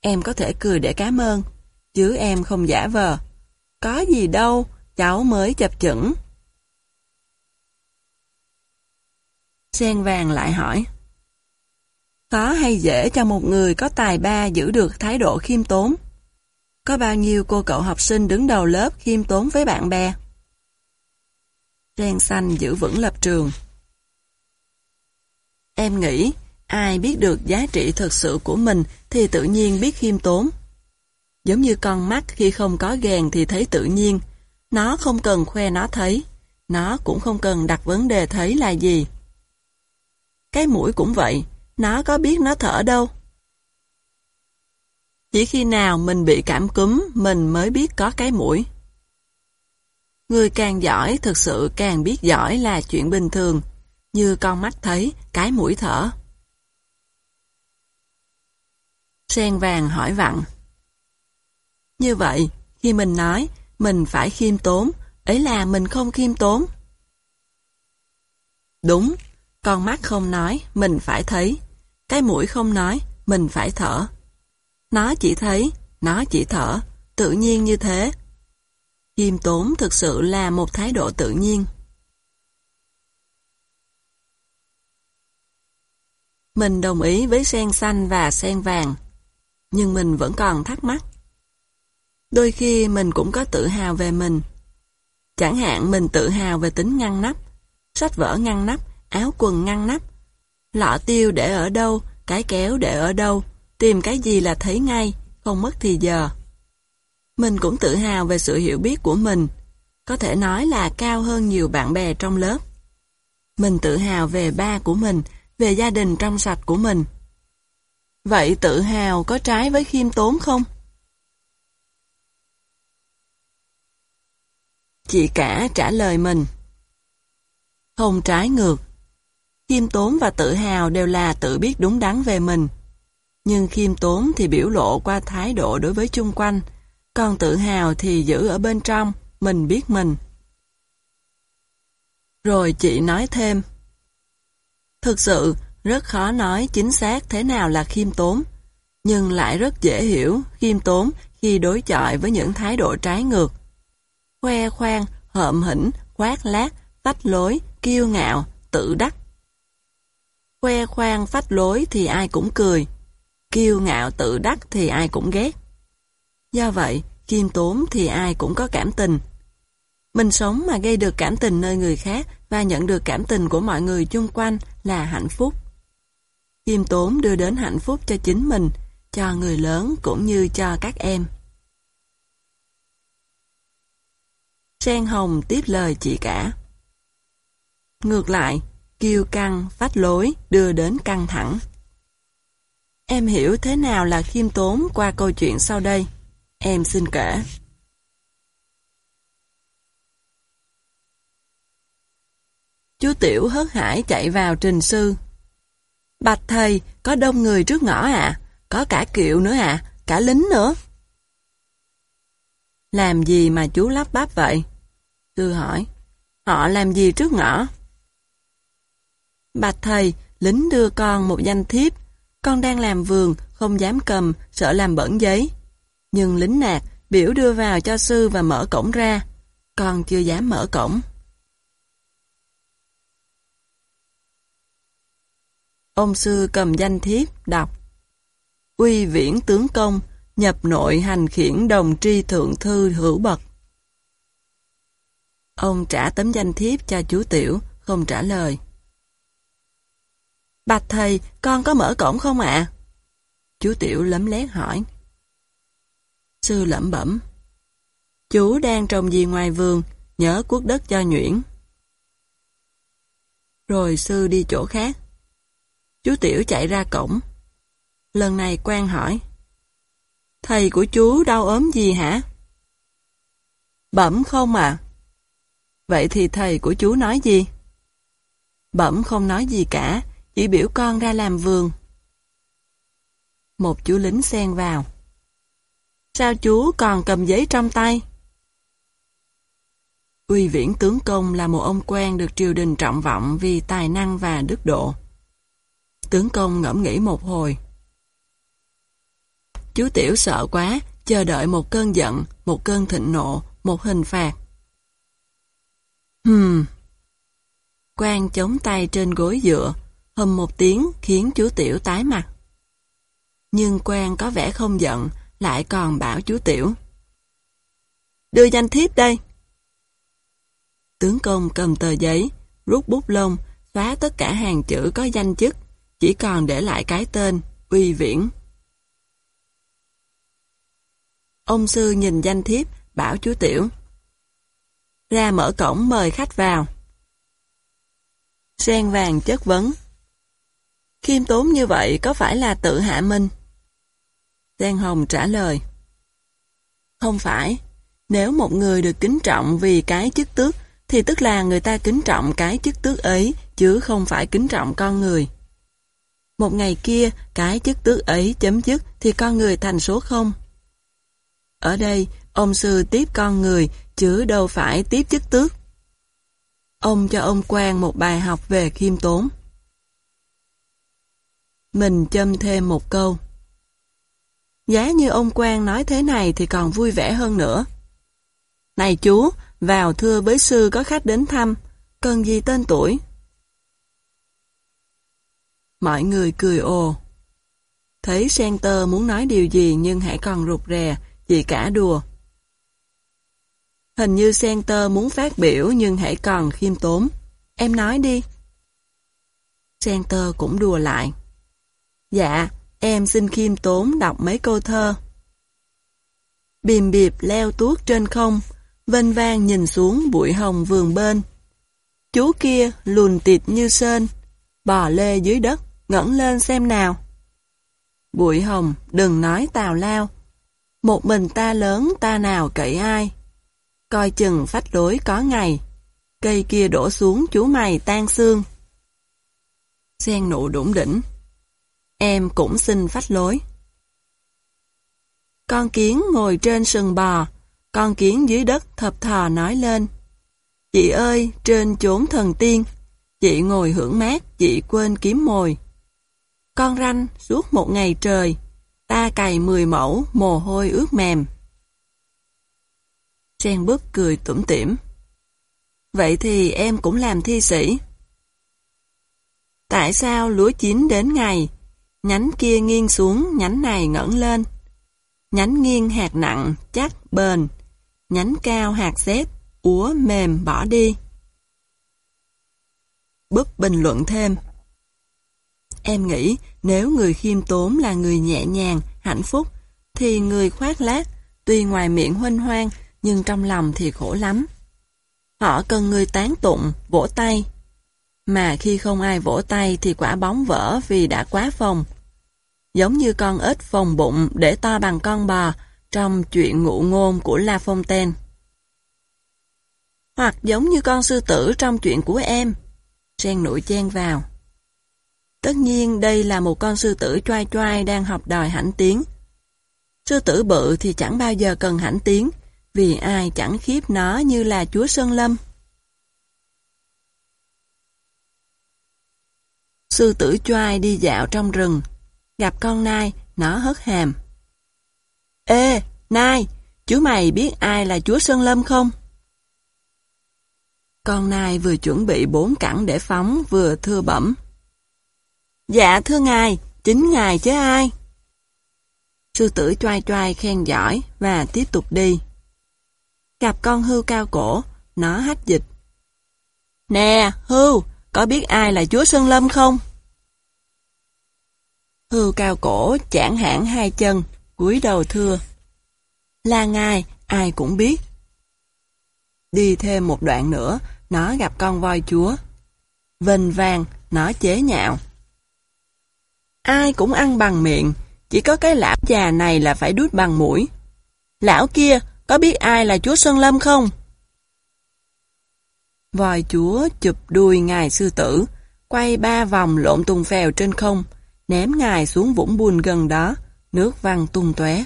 Em có thể cười để cảm ơn, chứ em không giả vờ. Có gì đâu, cháu mới chập chững. Sen vàng lại hỏi. Khó hay dễ cho một người có tài ba giữ được thái độ khiêm tốn? Có bao nhiêu cô cậu học sinh đứng đầu lớp khiêm tốn với bạn bè? Sen xanh giữ vững lập trường. Em nghĩ, ai biết được giá trị thực sự của mình thì tự nhiên biết khiêm tốn. Giống như con mắt khi không có gèn thì thấy tự nhiên, nó không cần khoe nó thấy, nó cũng không cần đặt vấn đề thấy là gì. Cái mũi cũng vậy, nó có biết nó thở đâu. Chỉ khi nào mình bị cảm cúm, mình mới biết có cái mũi. Người càng giỏi thực sự càng biết giỏi là chuyện bình thường, như con mắt thấy, cái mũi thở. Sen vàng hỏi vặn. Như vậy, khi mình nói, mình phải khiêm tốn, ấy là mình không khiêm tốn. Đúng, con mắt không nói, mình phải thấy. Cái mũi không nói, mình phải thở. Nó chỉ thấy, nó chỉ thở, tự nhiên như thế. Khiêm tốn thực sự là một thái độ tự nhiên. Mình đồng ý với sen xanh và sen vàng, nhưng mình vẫn còn thắc mắc. Đôi khi mình cũng có tự hào về mình. Chẳng hạn mình tự hào về tính ngăn nắp, sách vở ngăn nắp, áo quần ngăn nắp. Lọ tiêu để ở đâu, cái kéo để ở đâu, tìm cái gì là thấy ngay, không mất thì giờ. Mình cũng tự hào về sự hiểu biết của mình, có thể nói là cao hơn nhiều bạn bè trong lớp. Mình tự hào về ba của mình, về gia đình trong sạch của mình. Vậy tự hào có trái với khiêm tốn không? Chị cả trả lời mình. Không trái ngược. Khiêm tốn và tự hào đều là tự biết đúng đắn về mình. Nhưng khiêm tốn thì biểu lộ qua thái độ đối với chung quanh, còn tự hào thì giữ ở bên trong, mình biết mình. Rồi chị nói thêm. Thực sự, rất khó nói chính xác thế nào là khiêm tốn, nhưng lại rất dễ hiểu khiêm tốn khi đối chọi với những thái độ trái ngược. Khoe khoang, hợm hỉnh, khoác lác, tách lối, kiêu ngạo, tự đắc. Khoe khoang phách lối thì ai cũng cười, kiêu ngạo tự đắc thì ai cũng ghét. Do vậy, khiêm tốn thì ai cũng có cảm tình. Mình sống mà gây được cảm tình nơi người khác và nhận được cảm tình của mọi người chung quanh là hạnh phúc. Khiêm tốn đưa đến hạnh phúc cho chính mình, cho người lớn cũng như cho các em. Sen Hồng tiếp lời chị cả. Ngược lại, kiêu căng, phách lối đưa đến căng thẳng. Em hiểu thế nào là khiêm tốn qua câu chuyện sau đây. Em xin kể. Chú Tiểu hớt hải chạy vào trình sư. Bạch thầy, có đông người trước ngõ à? Có cả kiệu nữa à? Cả lính nữa. Làm gì mà chú lắp bắp vậy? Sư hỏi. Họ làm gì trước ngõ? Bạch thầy, lính đưa con một danh thiếp. Con đang làm vườn, không dám cầm, sợ làm bẩn giấy. Nhưng lính nạt, biểu đưa vào cho sư và mở cổng ra. Con chưa dám mở cổng. Ông sư cầm danh thiếp, đọc. Uy viễn tướng công, nhập nội hành khiển đồng tri thượng thư hữu bậc. Ông trả tấm danh thiếp cho chú Tiểu, không trả lời. Bạch thầy, con có mở cổng không ạ? Chú Tiểu lấm lét hỏi. Sư lẩm bẩm. Chú đang trồng gì ngoài vườn, nhớ cuốc đất cho nhuyễn. Rồi sư đi chỗ khác. Chú Tiểu chạy ra cổng. Lần này quan hỏi. Thầy của chú đau ốm gì hả? Bẩm không à? Vậy thì thầy của chú nói gì? Bẩm không nói gì cả, chỉ biểu con ra làm vườn. Một chú lính xen vào. Sao chú còn cầm giấy trong tay? Uy viễn tướng công là một ông quan được triều đình trọng vọng vì tài năng và đức độ. Tướng công ngẫm nghĩ một hồi. Chú Tiểu sợ quá, chờ đợi một cơn giận, một cơn thịnh nộ, một hình phạt. Hừm. Quan chống tay trên gối dựa, hầm một tiếng khiến chú Tiểu tái mặt. Nhưng quan có vẻ không giận, lại còn bảo chú Tiểu. Đưa danh thiếp đây. Tướng công cầm tờ giấy, rút bút lông, xóa tất cả hàng chữ có danh chức, chỉ còn để lại cái tên, uy viễn. Ông sư nhìn danh thiếp, bảo chú Tiểu. Ra mở cổng mời khách vào. Sen vàng chất vấn. Khiêm tốn như vậy có phải là tự hạ minh? Giang hồng trả lời. Không phải. Nếu một người được kính trọng vì cái chức tước, thì tức là người ta kính trọng cái chức tước ấy, chứ không phải kính trọng con người. Một ngày kia, cái chức tước ấy chấm dứt thì con người thành số không. Ở đây, ông sư tiếp con người, chứ đâu phải tiếp chức tước. Ông cho ông quan một bài học về khiêm tốn. Mình châm thêm một câu. Giá như ông quan nói thế này thì còn vui vẻ hơn nữa. Này chú, vào thưa với sư có khách đến thăm, cần gì tên tuổi? Mọi người cười ồ. Thấy Center muốn nói điều gì nhưng hãy còn rụt rè, chỉ cả đùa. Hình như Center muốn phát biểu nhưng hãy còn khiêm tốn. Em nói đi. Center cũng đùa lại. Dạ, em xin khiêm tốn đọc mấy câu thơ. Bìm bịp leo tuốt trên không, vênh vang nhìn xuống bụi hồng vườn bên. Chú kia lùn tịt như sên, bò lê dưới đất, ngẩng lên xem nào. Bụi hồng, đừng nói tào lao. Một mình ta lớn ta nào cậy ai. Coi chừng phách lối có ngày. Cây kia đổ xuống chú mày tan xương. Sen nụ đủng đỉnh. Em cũng xin phách lối. Con kiến ngồi trên sừng bò, con kiến dưới đất thập thò nói lên. Chị ơi, trên chốn thần tiên, chị ngồi hưởng mát, chị quên kiếm mồi. Con ranh suốt một ngày trời, ta cày mười mẫu, mồ hôi ướt mềm. Sen bước cười tủm tỉm. Vậy thì em cũng làm thi sĩ. Tại sao lúa chín đến ngày, nhánh kia nghiêng xuống, nhánh này ngẩng lên? Nhánh nghiêng hạt nặng, chắc, bền, nhánh cao hạt xếp, úa mềm bỏ đi. Bức bình luận thêm. Em nghĩ nếu người khiêm tốn là người nhẹ nhàng, hạnh phúc, thì người khoác lác, tuy ngoài miệng huynh hoang, nhưng trong lòng thì khổ lắm. Họ cần người tán tụng, vỗ tay. Mà khi không ai vỗ tay thì quả bóng vỡ vì đã quá phòng. Giống như con ếch phồng bụng để to bằng con bò trong chuyện ngụ ngôn của La Fontaine. Hoặc giống như con sư tử trong chuyện của em. Sen nội chen vào. Tất nhiên đây là một con sư tử choai choai đang học đòi hãnh tiếng. Sư tử bự thì chẳng bao giờ cần hãnh tiếng, vì ai chẳng khiếp nó như là chúa Sơn Lâm. Sư tử choai đi dạo trong rừng, gặp con nai, nó hớt hàm. Ê, nai, chú mày biết ai là chúa Sơn Lâm không? Con nai vừa chuẩn bị bốn cẳng để phóng vừa thưa bẩm. Dạ thưa ngài, chính ngài chứ ai? Sư tử choai choai khen giỏi và tiếp tục đi. Gặp con hưu cao cổ, nó hách dịch. Nè, hưu, có biết ai là chúa Sơn Lâm không? Hưu cao cổ chản hãn hai chân, cúi đầu thưa. Là ngài, ai cũng biết. Đi thêm một đoạn nữa, nó gặp con voi chúa. Vênh vàng, nó chế nhạo. Ai cũng ăn bằng miệng, chỉ có cái lão già này là phải đút bằng mũi. Lão kia, có biết ai là chúa Sơn Lâm không? Voi chúa chụp đuôi ngài sư tử, quay ba vòng lộn tung phèo trên không, ném ngài xuống vũng bùn gần đó, nước văng tung tóe.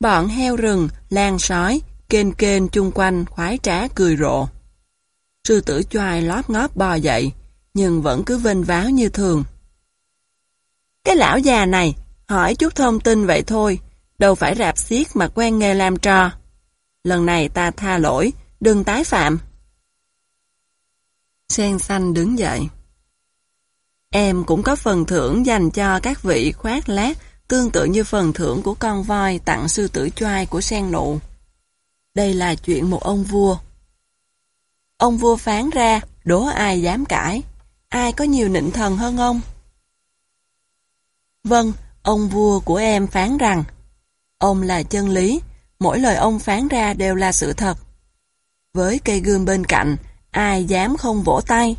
Bọn heo rừng, lan sói, kênh kênh chung quanh khoái trá cười rộ. Sư tử choai lóp ngóp bò dậy, nhưng vẫn cứ vênh váo như thường. Cái lão già này, hỏi chút thông tin vậy thôi, đâu phải rạp xiết mà quen nghề làm trò. Lần này ta tha lỗi, đừng tái phạm. Sen xanh đứng dậy. Em cũng có phần thưởng dành cho các vị khoát lát, tương tự như phần thưởng của con voi tặng sư tử choai của sen nụ. Đây là chuyện một ông vua. Ông vua phán ra, đố ai dám cãi, ai có nhiều nịnh thần hơn ông? Vâng, ông vua của em phán rằng, ông là chân lý, mỗi lời ông phán ra đều là sự thật. Với cây gươm bên cạnh, ai dám không vỗ tay?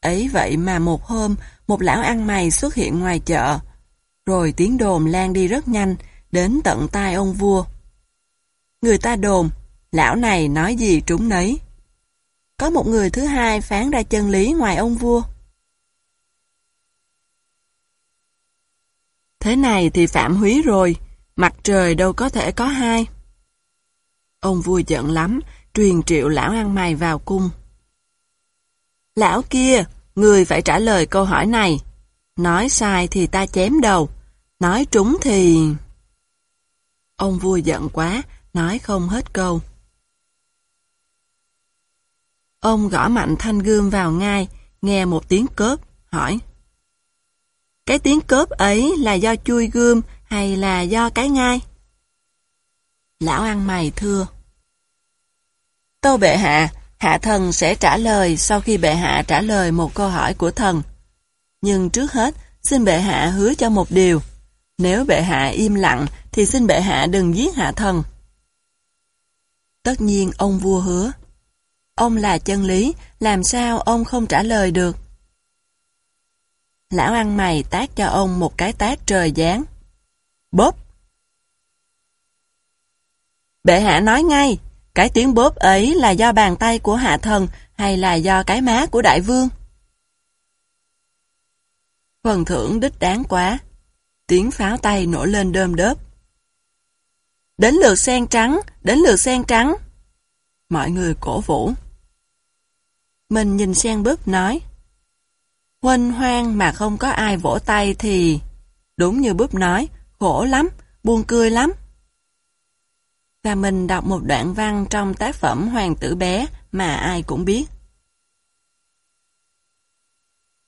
Ấy vậy mà một hôm, một lão ăn mày xuất hiện ngoài chợ, rồi tiếng đồn lan đi rất nhanh, đến tận tai ông vua. Người ta đồn, lão này nói gì trúng nấy. Có một người thứ hai phán ra chân lý ngoài ông vua. Thế này thì phạm húy rồi, mặt trời đâu có thể có hai. Ông vua giận lắm, truyền triệu lão ăn mày vào cung. Lão kia, người phải trả lời câu hỏi này. Nói sai thì ta chém đầu, nói trúng thì... Ông vua giận quá, nói không hết câu. Ông gõ mạnh thanh gươm vào ngai, nghe một tiếng cớp, hỏi. Cái tiếng cớp ấy là do chui gươm hay là do cái ngai? Lão ăn mày thưa. Tâu bệ hạ, hạ thần sẽ trả lời sau khi bệ hạ trả lời một câu hỏi của thần. Nhưng trước hết, xin bệ hạ hứa cho một điều. Nếu bệ hạ im lặng, thì xin bệ hạ đừng giết hạ thần. Tất nhiên ông vua hứa. Ông là chân lý, làm sao ông không trả lời được? lão ăn mày tát cho ông một cái tát trời giáng. Bóp! Bệ hạ nói ngay, cái tiếng bóp ấy là do bàn tay của hạ thần hay là do cái má của đại vương? Phần thưởng đích đáng quá. Tiếng pháo tay nổi lên đơm đớp. Đến lượt sen trắng, đến lượt sen trắng. Mọi người cổ vũ. Mình nhìn sen búp nói. huân hoang mà không có ai vỗ tay thì... Đúng như búp nói, khổ lắm, buồn cười lắm. Và mình đọc một đoạn văn trong tác phẩm Hoàng tử bé mà ai cũng biết.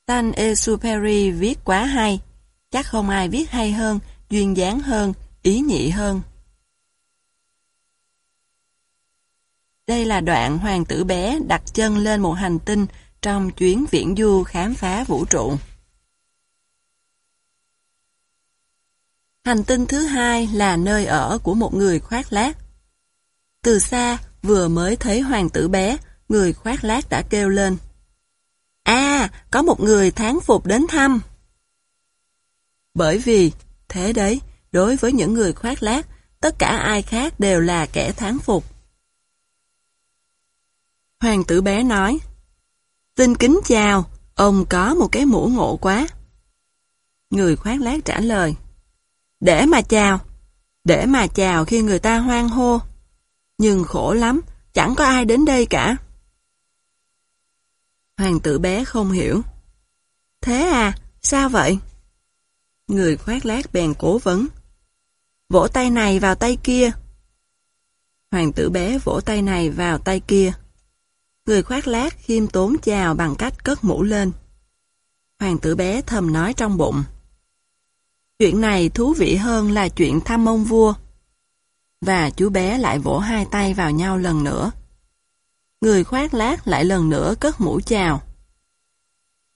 Tan Exuperi viết quá hay, chắc không ai viết hay hơn, duyên dáng hơn, ý nhị hơn. Đây là đoạn hoàng tử bé đặt chân lên một hành tinh trong chuyến viễn du khám phá vũ trụ. Hành tinh thứ hai là nơi ở của một người khoác lác. Từ xa, vừa mới thấy hoàng tử bé, người khoác lác đã kêu lên. À, có một người tháng phục đến thăm. Bởi vì, thế đấy, đối với những người khoác lác, tất cả ai khác đều là kẻ tháng phục. Hoàng tử bé nói, Xin kính chào, ông có một cái mũ ngộ quá. Người khoác lác trả lời, Để mà chào, để mà chào khi người ta hoang hô. Nhưng khổ lắm, chẳng có ai đến đây cả. Hoàng tử bé không hiểu. Thế à, sao vậy? Người khoác lác bèn cố vấn. Vỗ tay này vào tay kia. Hoàng tử bé vỗ tay này vào tay kia. Người khoác lác khiêm tốn chào bằng cách cất mũ lên. Hoàng tử bé thầm nói trong bụng. Chuyện này thú vị hơn là chuyện thăm ông vua. Và chú bé lại vỗ hai tay vào nhau lần nữa. Người khoác lác lại lần nữa cất mũ chào.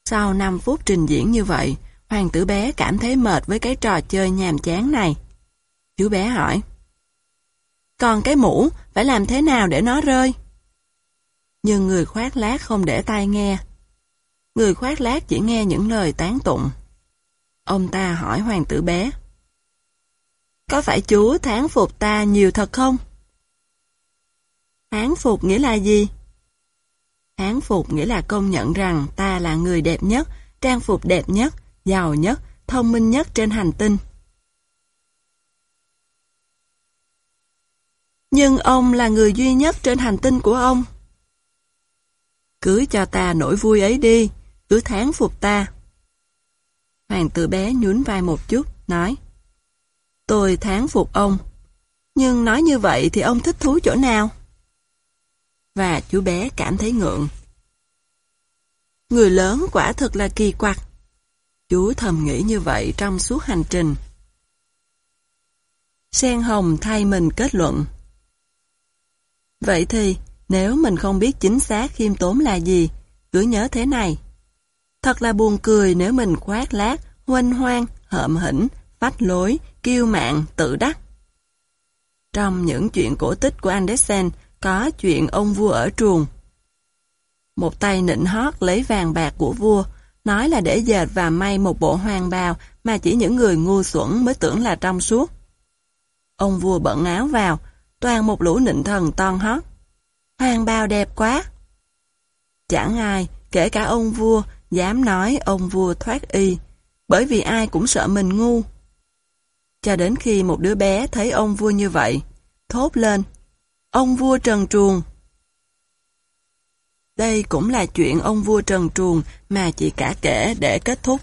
Sau 5 phút trình diễn như vậy, hoàng tử bé cảm thấy mệt với cái trò chơi nhàm chán này. Chú bé hỏi. Còn cái mũ, phải làm thế nào để nó rơi? Nhưng người khoác lác không để tai nghe. Người khoác lác chỉ nghe những lời tán tụng. Ông ta hỏi hoàng tử bé. Có phải chú tháng phục ta nhiều thật không? Hán phục nghĩa là gì? Hán phục nghĩa là công nhận rằng ta là người đẹp nhất, trang phục đẹp nhất, giàu nhất, thông minh nhất trên hành tinh. Nhưng ông là người duy nhất trên hành tinh của ông. Cứ cho ta nỗi vui ấy đi, cứ tháng phục ta. Hoàng tử bé nhún vai một chút, nói Tôi tháng phục ông, nhưng nói như vậy thì ông thích thú chỗ nào? và chú bé cảm thấy ngượng. Người lớn quả thật là kỳ quặc. Chú thầm nghĩ như vậy trong suốt hành trình. Sen Hồng thay mình kết luận. Vậy thì, nếu mình không biết chính xác khiêm tốn là gì, cứ nhớ thế này. Thật là buồn cười nếu mình khoác lác, huênh hoang, hợm hỉnh, phách lối, kiêu mạn, tự đắc. Trong những chuyện cổ tích của Andersen, có chuyện ông vua ở truồng. Một tay nịnh hót lấy vàng bạc của vua, nói là để dệt và may một bộ hoàng bào mà chỉ những người ngu xuẩn mới tưởng là trong suốt. Ông vua bận áo vào, toàn một lũ nịnh thần ton hót. Hoàng bào đẹp quá! Chẳng ai, kể cả ông vua, dám nói ông vua thoát y, bởi vì ai cũng sợ mình ngu. Cho đến khi một đứa bé thấy ông vua như vậy, thốt lên, Ông vua Trần Truồng Đây cũng là chuyện ông vua Trần Truồng mà chị cả kể để kết thúc.